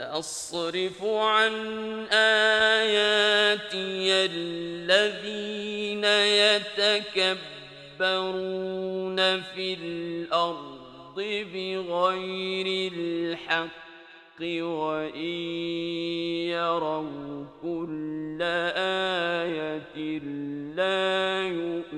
أصرف عن آياتي الذين يتكبرون في الأرض بغير الحق وإن يروا كل آية لا يؤمنون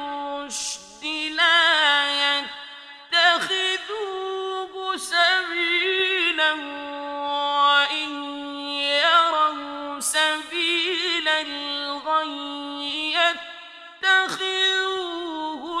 يتخذوه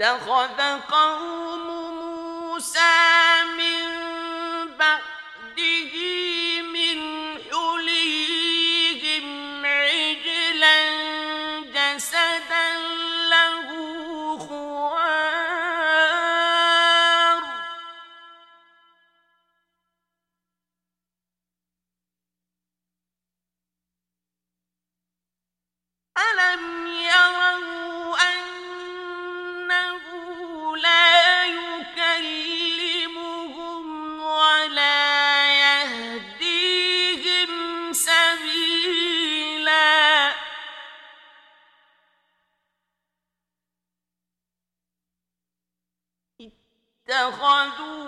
اتخذ قوم موسى من اتخذوا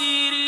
سیری